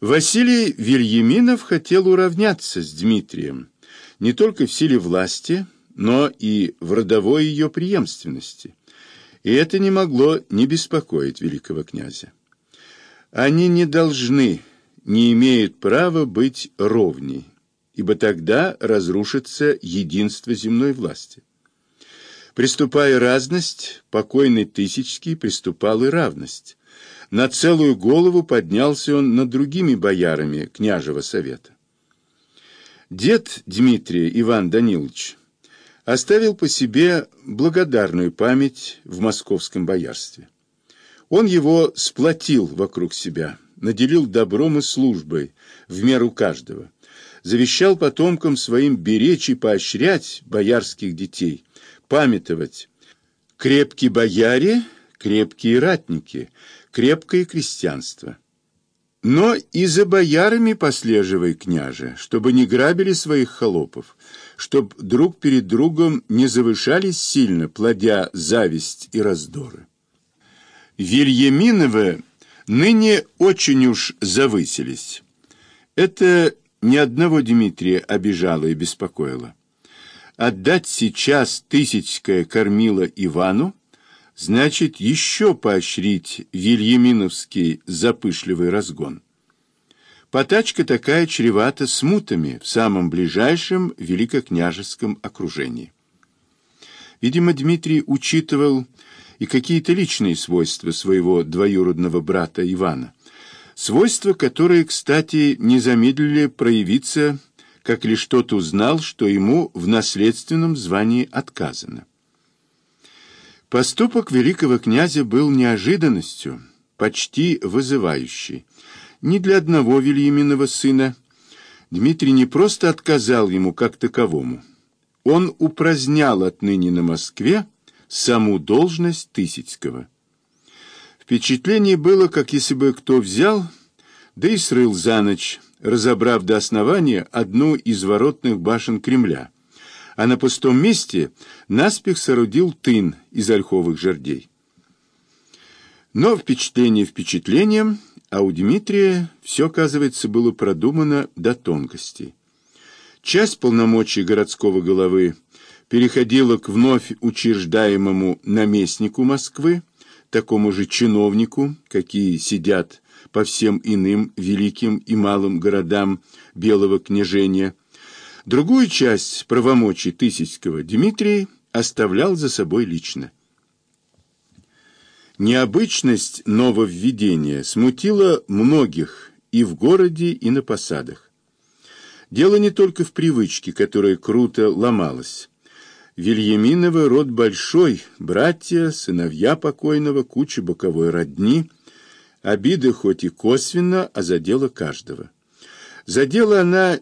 Василий Вильяминов хотел уравняться с Дмитрием не только в силе власти, но и в родовой ее преемственности. И это не могло не беспокоить великого князя. Они не должны, не имеют права быть ровней, ибо тогда разрушится единство земной власти. Приступая разность, покойный Тысячский приступал и равность. На целую голову поднялся он над другими боярами княжего совета. Дед Дмитрия Иван Данилович оставил по себе благодарную память в московском боярстве. Он его сплотил вокруг себя, наделил добром и службой в меру каждого, завещал потомкам своим беречь и поощрять боярских детей, памятовать «крепкие бояре, крепкие ратники, крепкое крестьянство». Но и за боярами послеживай, княже, чтобы не грабили своих холопов, чтоб друг перед другом не завышались сильно, плодя зависть и раздоры. Вильяминовы ныне очень уж завысились. Это ни одного Дмитрия обижало и беспокоило. Отдать сейчас тысячское кормило Ивану, значит еще поощрить вильяминовский запышливый разгон. Потачка такая чревата смутами в самом ближайшем великокняжеском окружении. Видимо, Дмитрий учитывал и какие-то личные свойства своего двоюродного брата Ивана, свойства, которые, кстати, не замедлили проявиться, как лишь тот узнал, что ему в наследственном звании отказано. Поступок великого князя был неожиданностью, почти вызывающей. Ни для одного Вильяминова сына Дмитрий не просто отказал ему как таковому. Он упразднял отныне на Москве саму должность Тысяцкого. Впечатление было, как если бы кто взял, да и срыл за ночь, разобрав до основания одну из воротных башен Кремля, а на пустом месте наспех соорудил тын из ольховых жердей. Но впечатление впечатлением, а у Дмитрия все, оказывается, было продумано до тонкостей. Часть полномочий городского головы переходила к вновь учреждаемому наместнику Москвы, такому же чиновнику, какие сидят по всем иным великим и малым городам Белого княжения, Другую часть правомочий Тысяцкого Дмитрий оставлял за собой лично. Необычность нововведения смутила многих и в городе, и на посадах. Дело не только в привычке, которая круто ломалась. Вильяминовый род большой, братья, сыновья покойного, куча боковой родни, обиды хоть и косвенно, а задела каждого. Задела она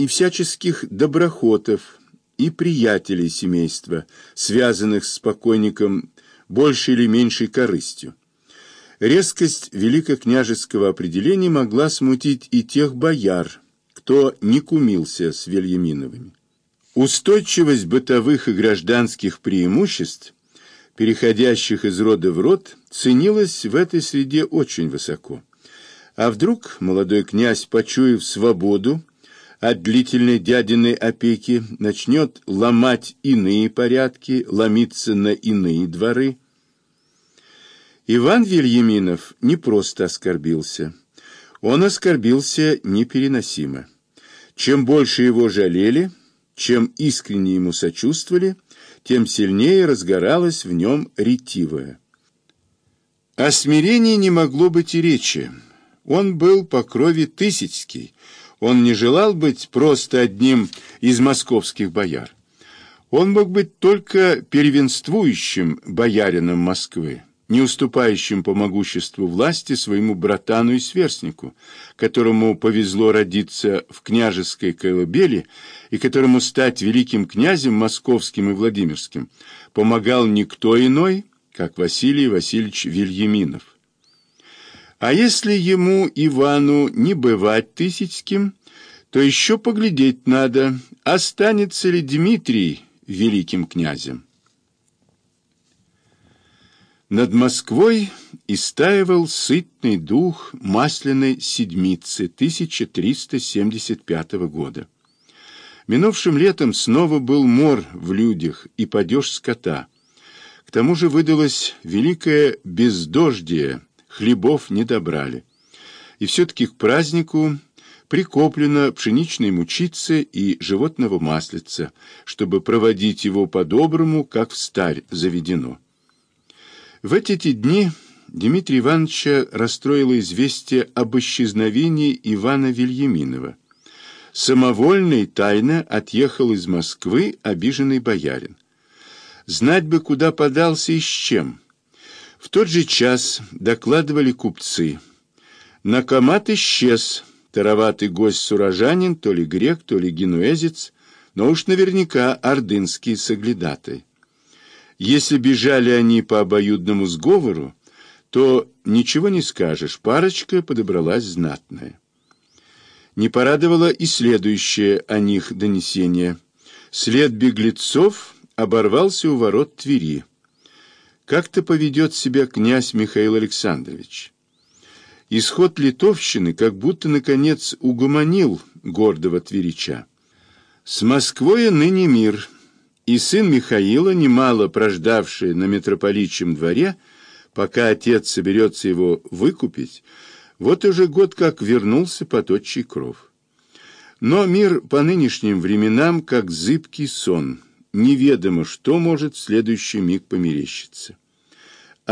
и всяческих доброхотов, и приятелей семейства, связанных с покойником большей или меньшей корыстью. Резкость великокняжеского определения могла смутить и тех бояр, кто не кумился с Вильяминовыми. Устойчивость бытовых и гражданских преимуществ, переходящих из рода в род, ценилась в этой среде очень высоко. А вдруг молодой князь, почуяв свободу, от длительной дядиной опеки начнет ломать иные порядки, ломиться на иные дворы. Иван Вильяминов не просто оскорбился. Он оскорбился непереносимо. Чем больше его жалели, чем искренне ему сочувствовали, тем сильнее разгоралось в нем ретивое. О смирении не могло быть и речи. Он был по крови Тысяцкий, он не желал быть просто одним из московских бояр. Он мог быть только первенствующим боярином Москвы, не уступающим по могуществу власти своему братану и сверстнику, которому повезло родиться в княжеской колыбели и которому стать великим князем московским и владимирским помогал никто иной, как Василий Васильевич Вильяминов. А если ему, Ивану, не бывать Тысяцким, то еще поглядеть надо, останется ли Дмитрий великим князем. Над Москвой истаивал сытный дух масляной седмицы 1375 года. Минувшим летом снова был мор в людях и падеж скота. К тому же выдалось великое бездождие, хлебов не добрали. И все-таки к празднику прикоплено пшеничной мучицы и животного маслица, чтобы проводить его по-доброму, как в старь заведено. В эти дни Дмитрия Ивановича расстроило известие об исчезновении Ивана Вильяминова. Самовольно и тайно отъехал из Москвы обиженный боярин. Знать бы, куда подался и с чем. В тот же час докладывали купцы. Накомат исчез, тароватый гость-сурожанин, то ли грек, то ли генуэзец, но уж наверняка ордынский соглядатай. Если бежали они по обоюдному сговору, то ничего не скажешь, парочка подобралась знатная. Не порадовало и следующее о них донесение. След беглецов оборвался у ворот Твери. Как-то поведет себя князь Михаил Александрович. Исход литовщины как будто, наконец, угомонил гордого тверича. С Москвой ныне мир, и сын Михаила, немало прождавший на митрополичьем дворе, пока отец соберется его выкупить, вот уже год как вернулся под отчий кров. Но мир по нынешним временам как зыбкий сон, неведомо, что может в следующий миг померещиться.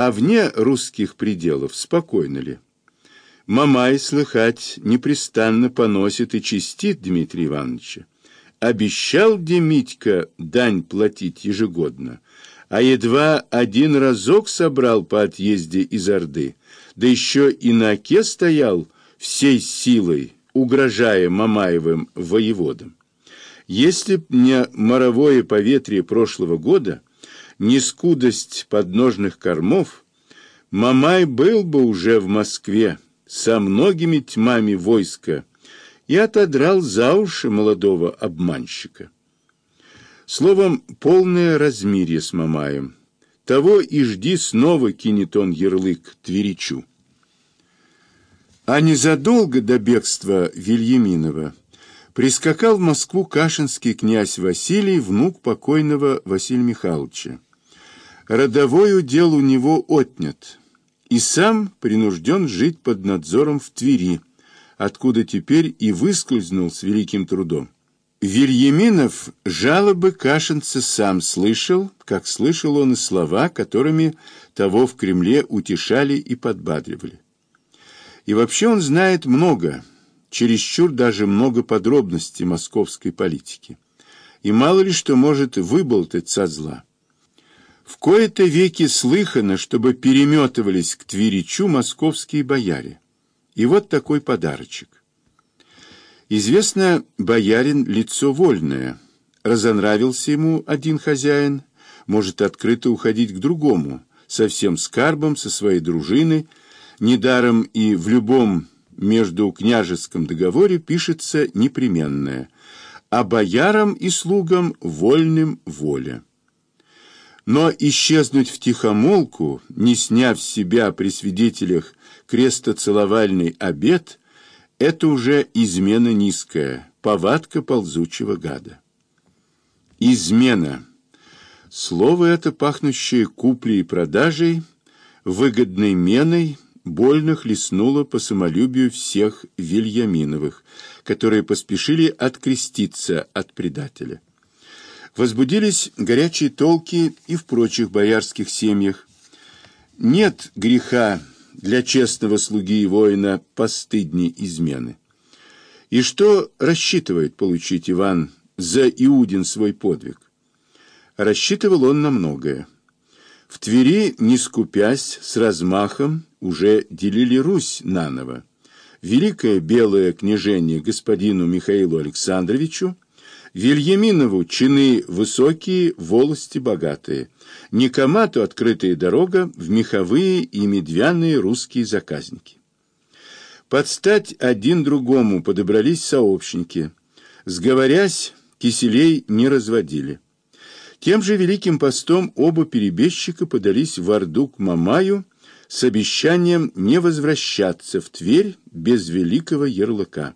А вне русских пределов спокойно ли? Мамай, слыхать, непрестанно поносит и чистит Дмитрия Ивановича. Обещал Демитька дань платить ежегодно, а едва один разок собрал по отъезде из Орды, да еще и на оке стоял всей силой, угрожая Мамаевым воеводам. Если б не моровое поветрие прошлого года, не скудость подножных кормов, Мамай был бы уже в Москве со многими тьмами войска и отодрал за уши молодого обманщика. Словом, полное размирье с Мамаем. Того и жди снова кинет он ярлык Тверичу. А незадолго до бегства Вильяминова прискакал в Москву кашинский князь Василий, внук покойного Василия Михайловича. Родовой удел у него отнят, и сам принужден жить под надзором в Твери, откуда теперь и выскользнул с великим трудом. Вильяминов жалобы Кашинца сам слышал, как слышал он и слова, которыми того в Кремле утешали и подбадривали. И вообще он знает много, чересчур даже много подробностей московской политики. И мало ли что может выболтать со зла. В кои-то веки слыхано, чтобы переметывались к Тверичу московские бояре. И вот такой подарочек. Известно, боярин – лицо вольное. Разонравился ему один хозяин, может открыто уходить к другому, со всем скарбом, со своей дружиной. Недаром и в любом между княжеском договоре пишется непременное, а боярам и слугам вольным воля. Но исчезнуть в тихомолку, не сняв себя при свидетелях крестоцеловальный обет – это уже измена низкая, повадка ползучего гада. Измена. Слово это, пахнущее куплей и продажей, выгодной меной, больно хлестнуло по самолюбию всех Вильяминовых, которые поспешили откреститься от предателя. Возбудились горячие толки и в прочих боярских семьях. Нет греха для честного слуги и воина постыдней измены. И что рассчитывает получить Иван за Иудин свой подвиг? Рассчитывал он на многое. В Твери, не скупясь, с размахом, уже делили Русь наново. Великое белое княжение господину Михаилу Александровичу, Вильяминову чины высокие, волости богатые – Никомату открытая дорога в меховые и медвяные русские заказники. Под стать один другому подобрались сообщники. Сговорясь, киселей не разводили. Тем же Великим постом оба перебежчика подались в Орду к Мамаю с обещанием не возвращаться в Тверь без великого ярлыка.